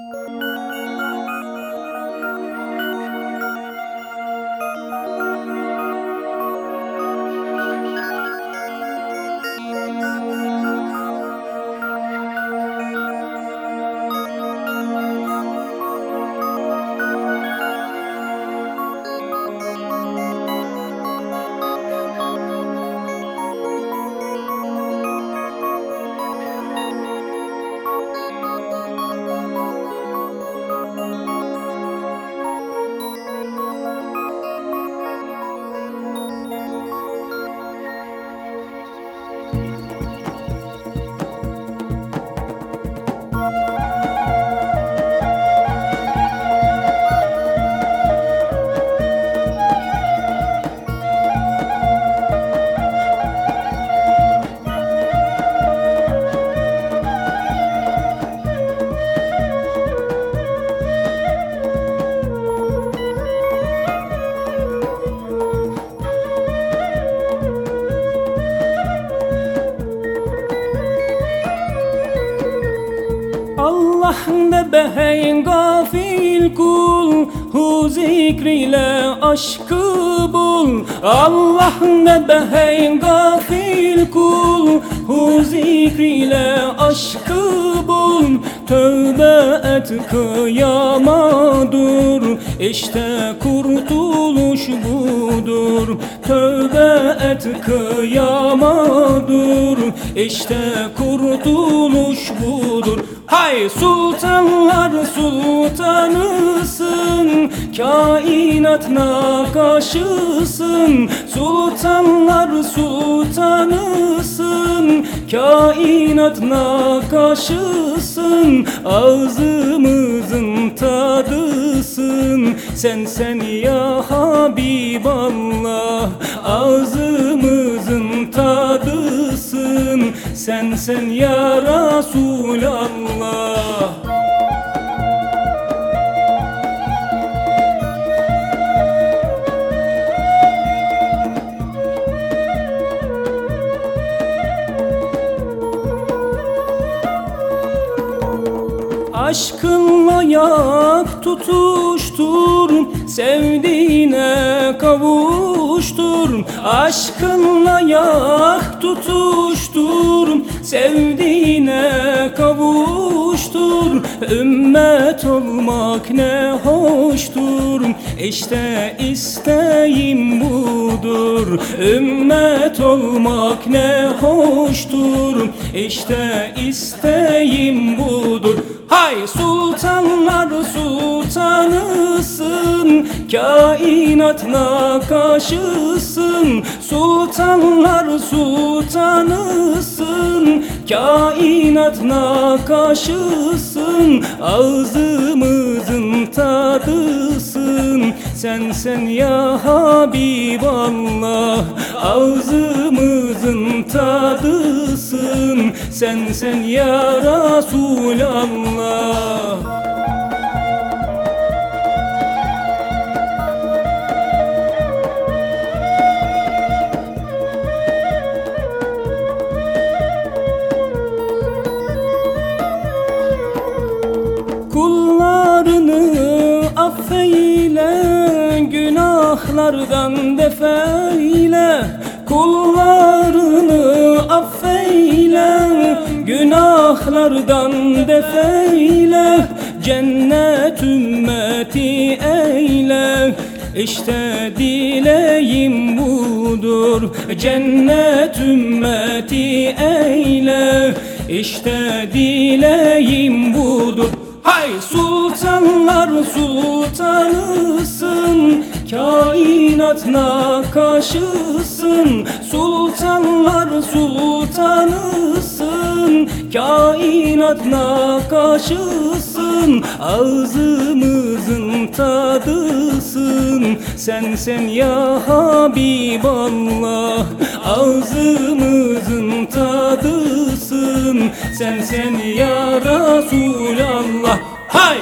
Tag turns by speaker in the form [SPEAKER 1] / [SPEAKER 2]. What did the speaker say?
[SPEAKER 1] Música ne beheyn gafil kul Hu zikriyle aşkı bul. Allah ne beheyn gafil kul Hu zikriyle aşkı bul. Tövbe et kıyama dur İşte kurtuluş budur. Tövbe et kıyama dur İşte kurtuluş budur. Hay sultanlar sultanısın. Kainat nakaşısın. Sultanlar sultanısın. Kainat nakaşısın. Ağzımızın tadısın. Sen sen ya Habiballah Ağzımızın tadısın Sen sen ya Resulallah. Aşkınla yak tutuştur Sevdiğine Aşkınla yak tutuştur Sevdiğine kavuştur Ümmet olmak ne hoştur İşte isteğim budur. Ümmet olmak ne hoştur İşte isteğim budur. Hay sultanlar sultanısın Kainat nakaşısın Sultanlar sultanısın. Kainat nakaşısın Ağzımızın tadısın. Sen sen ya Habiballah Ağzımızın tadısın. Sen sen ya Resulallah Günahlardan defeyle Kullarını affeyle. Günahlardan defeyle Cennet ümmeti eyle. İşte dileğim budur Cennet ümmeti eyle. İşte dileğim budur. Hay sultanlar sultanısın Kainat nakaşısın Sultanlar sultanısın. Kainat nakaşısın Ağzımızın tadısın. Sen sen ya Habiballah Ağzımızın tadısın. Sen sen ya Resulallah. Hay!